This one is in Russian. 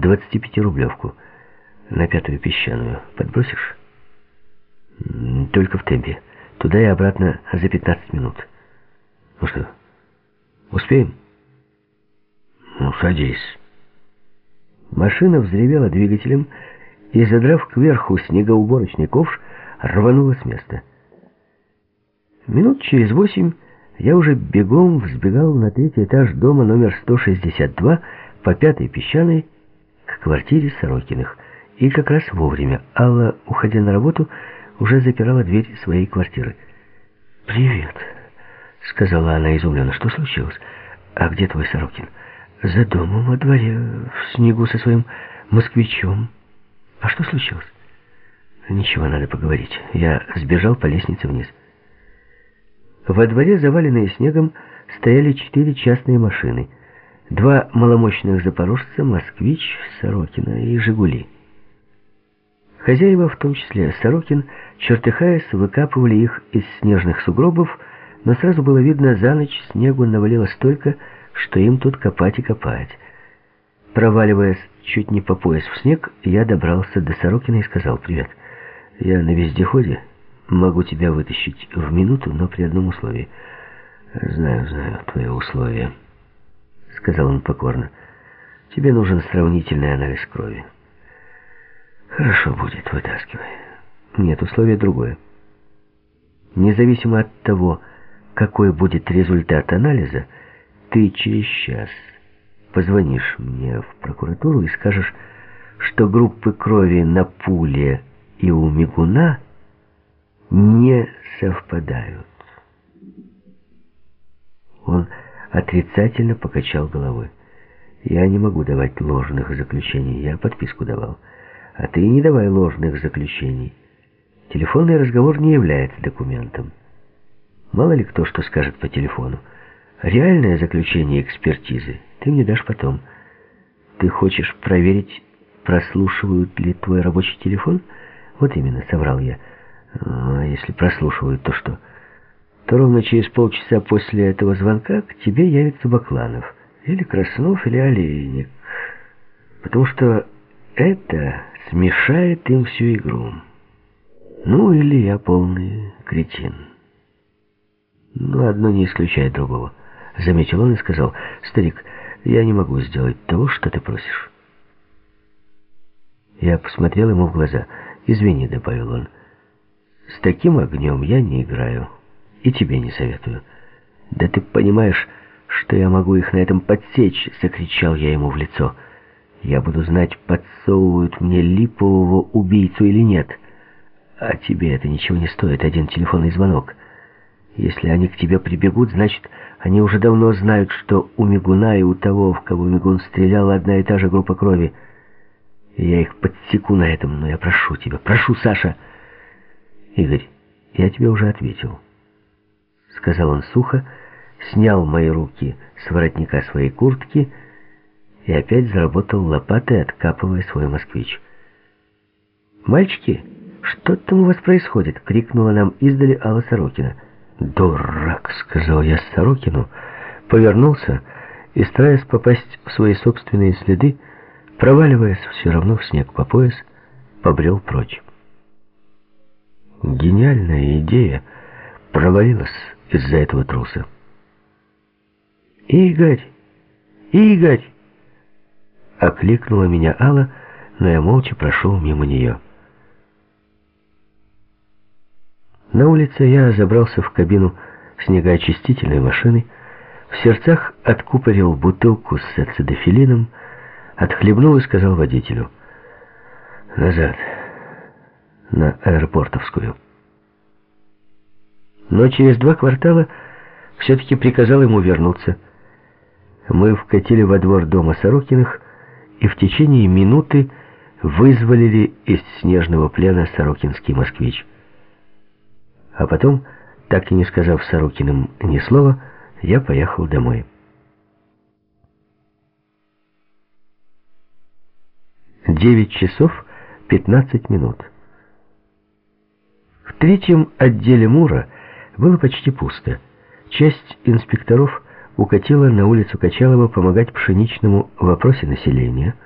25-рублевку на пятую песчаную. Подбросишь? Только в темпе. Туда и обратно за 15 минут. Ну что, успеем? Ну, садись. Машина взревела двигателем и, задрав кверху снегоуборочный ковш, рванула с места. Минут через восемь я уже бегом взбегал на третий этаж дома номер 162 по пятой песчаной квартире Сорокиных. И как раз вовремя Алла, уходя на работу, уже запирала дверь своей квартиры. «Привет», — сказала она изумленно. «Что случилось? А где твой Сорокин?» «За домом во дворе, в снегу со своим москвичом. А что случилось?» «Ничего, надо поговорить. Я сбежал по лестнице вниз». Во дворе, заваленные снегом, стояли четыре частные машины. Два маломощных запорожца, «Москвич», «Сорокина» и «Жигули». Хозяева, в том числе Сорокин, чертыхаясь, выкапывали их из снежных сугробов, но сразу было видно, за ночь снегу навалилось столько, что им тут копать и копать. Проваливаясь чуть не по пояс в снег, я добрался до Сорокина и сказал «Привет, я на вездеходе». Могу тебя вытащить в минуту, но при одном условии. Знаю, знаю твое условие, сказал он покорно. Тебе нужен сравнительный анализ крови. Хорошо будет, вытаскивай. Нет, условие другое. Независимо от того, какой будет результат анализа, ты через час позвонишь мне в прокуратуру и скажешь, что группы крови на пуле и у мигуна не совпадают. Он отрицательно покачал головой. Я не могу давать ложных заключений, я подписку давал. А ты не давай ложных заключений. Телефонный разговор не является документом. Мало ли кто что скажет по телефону. Реальное заключение экспертизы ты мне дашь потом. Ты хочешь проверить, прослушивают ли твой рабочий телефон? Вот именно, соврал я. А если прослушивают, то что? То ровно через полчаса после этого звонка к тебе явится Бакланов. Или Краснов, или Олейник. Потому что это смешает им всю игру. Ну, или я полный кретин. Но одно не исключает другого. Заметил он и сказал, «Старик, я не могу сделать того, что ты просишь». Я посмотрел ему в глаза. «Извини», — добавил он, — с таким огнем я не играю. И тебе не советую. Да ты понимаешь, что я могу их на этом подсечь, закричал я ему в лицо. Я буду знать, подсовывают мне липового убийцу или нет. А тебе это ничего не стоит, один телефонный звонок. Если они к тебе прибегут, значит, они уже давно знают, что у Мигуна и у того, в кого Мигун стрелял, одна и та же группа крови. Я их подсеку на этом, но я прошу тебя, прошу, Саша... «Игорь, я тебе уже ответил», — сказал он сухо, снял мои руки с воротника своей куртки и опять заработал лопатой, откапывая свой москвич. «Мальчики, что там у вас происходит?» — крикнула нам издали Алла Сорокина. «Дурак!» — сказал я Сорокину, повернулся и, стараясь попасть в свои собственные следы, проваливаясь все равно в снег по пояс, побрел прочь. Гениальная идея провалилась из-за этого труса. «Игорь! Игорь!» Окликнула меня Алла, но я молча прошел мимо нее. На улице я забрался в кабину снегоочистительной машины, в сердцах откупорил бутылку с ацидофилином, отхлебнул и сказал водителю «Назад» на аэропортовскую. Но через два квартала все-таки приказал ему вернуться. Мы вкатили во двор дома Сорокиных и в течение минуты вызволили из снежного плена Сорокинский москвич. А потом, так и не сказав Сорокиным ни слова, я поехал домой. Девять часов пятнадцать минут третьем отделе Мура было почти пусто. Часть инспекторов укатила на улицу Качалова помогать Пшеничному в вопросе населения –